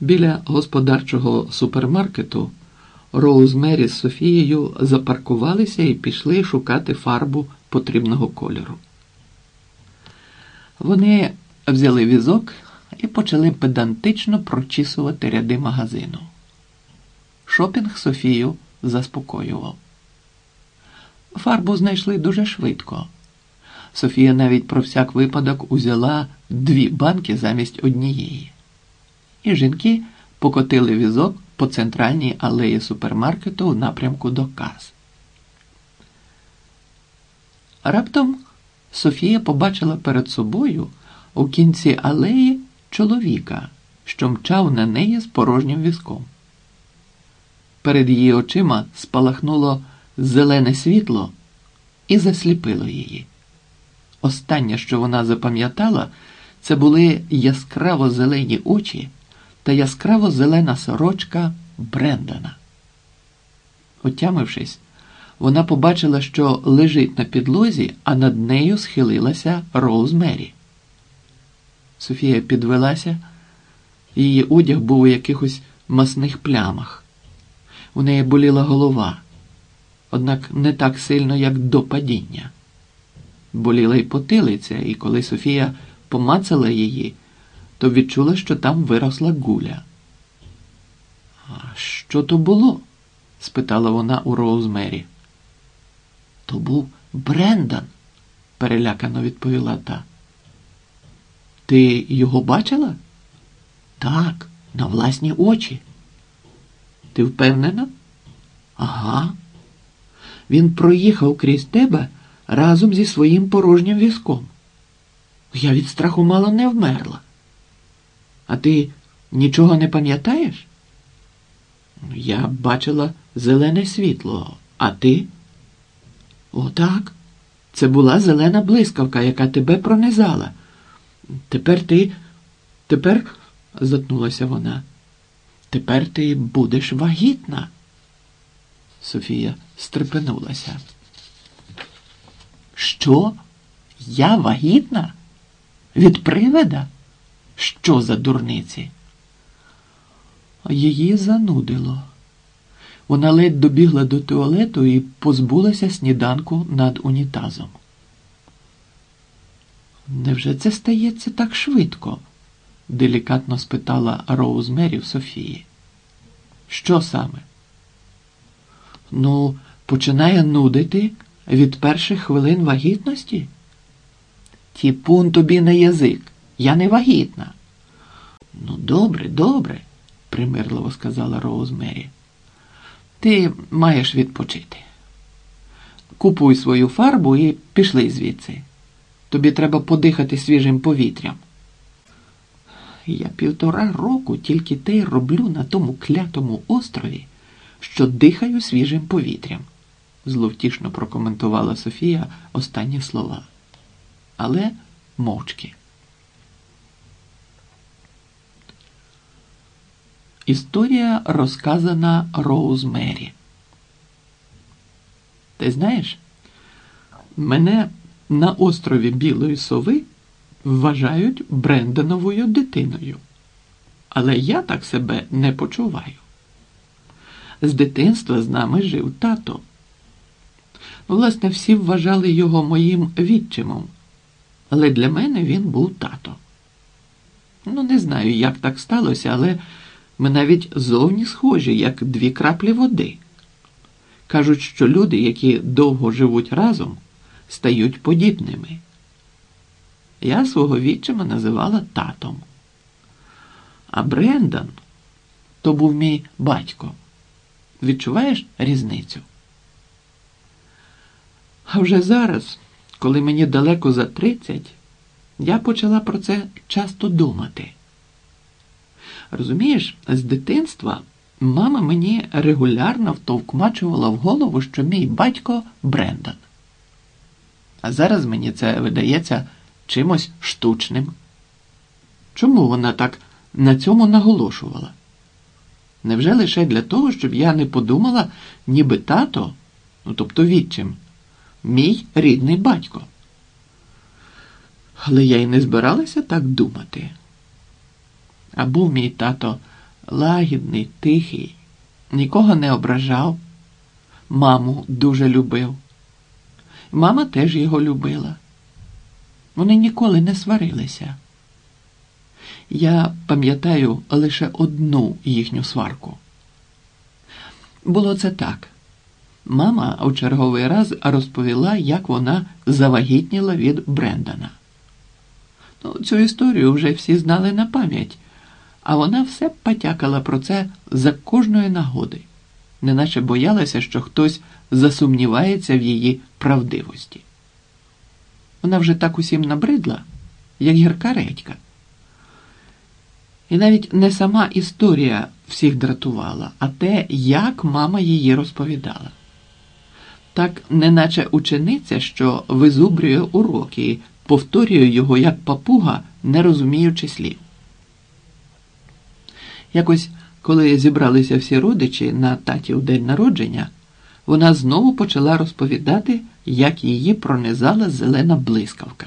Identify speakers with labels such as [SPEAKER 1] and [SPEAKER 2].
[SPEAKER 1] Біля господарчого супермаркету Роуз Мері з Софією запаркувалися і пішли шукати фарбу потрібного кольору. Вони взяли візок і почали педантично прочісувати ряди магазину. Шопінг Софію заспокоював. Фарбу знайшли дуже швидко. Софія навіть про всяк випадок узяла дві банки замість однієї. І жінки покотили візок по центральній алеї супермаркету в напрямку до каз. Раптом Софія побачила перед собою у кінці алеї чоловіка, що мчав на неї з порожнім візком. Перед її очима спалахнуло зелене світло і засліпило її. Останнє, що вона запам'ятала, це були яскраво зелені очі та яскраво зелена сорочка Брендана. Отямившись, вона побачила, що лежить на підлозі, а над нею схилилася Роуз Мері. Софія підвелася, її одяг був у якихось масних плямах. У неї боліла голова, однак не так сильно, як до падіння. Боліла й потилиця, і коли Софія помацала її, то відчула, що там виросла гуля. А що то було? спитала вона у Роузмері. То був Брендан, перелякано відповіла та. Ти його бачила? Так, на власні очі. Ти впевнена? Ага. Він проїхав крізь тебе разом зі своїм порожнім візком. Я від страху мало не вмерла. А ти нічого не пам'ятаєш? Я бачила зелене світло, а ти? Отак. Це була зелена блискавка, яка тебе пронизала. Тепер ти. Тепер, затнулася вона. Тепер ти будеш вагітна. Софія стрепенулася. Що? Я вагітна? Від привида? Що за дурниці? Її занудило. Вона ледь добігла до туалету і позбулася сніданку над унітазом. Невже це стається так швидко? делікатно спитала Роуз Мері Софії. Що саме? Ну, починає нудити від перших хвилин вагітності? Тіпун тобі на язик. Я не вагітна. Ну, добре, добре, примирливо сказала Роуз Мері. Ти маєш відпочити. Купуй свою фарбу і пішли звідси. Тобі треба подихати свіжим повітрям. Я півтора року тільки те й роблю на тому клятому острові, що дихаю свіжим повітрям, зловтішно прокоментувала Софія останні слова. Але мовчки. Історія розказана Роуз Мері. Ти знаєш, мене на острові Білої Сови вважають Брендановою дитиною. Але я так себе не почуваю. З дитинства з нами жив тато. Власне, всі вважали його моїм відчимом, але для мене він був тато. Ну, не знаю, як так сталося, але ми навіть зовні схожі, як дві краплі води. Кажуть, що люди, які довго живуть разом, стають подібними. Я свого відчима називала татом. А Брендан то був мій батько. Відчуваєш різницю? А вже зараз, коли мені далеко за тридцять, я почала про це часто думати. Розумієш, з дитинства мама мені регулярно втовкмачувала в голову, що мій батько Брендан. А зараз мені це видається чимось штучним. Чому вона так на цьому наголошувала? Невже лише для того, щоб я не подумала, ніби тато, ну тобто відчим, мій рідний батько? Але я й не збиралася так думати. А був мій тато лагідний, тихий, нікого не ображав, маму дуже любив. Мама теж його любила. Вони ніколи не сварилися. Я пам'ятаю лише одну їхню сварку. Було це так. Мама у черговий раз розповіла, як вона завагітніла від Брендана. Ну, Цю історію вже всі знали на пам'ять, а вона все потякала про це за кожної нагоди, неначе боялася, що хтось засумнівається в її правдивості. Вона вже так усім набридла, як гірка редька. І навіть не сама історія всіх дратувала, а те, як мама її розповідала. Так, неначе учениця, що визубрює уроки, повторює його як папуга, не розуміючи слів. Якось, коли зібралися всі родичі на татів день народження, вона знову почала розповідати, як її пронизала зелена блискавка.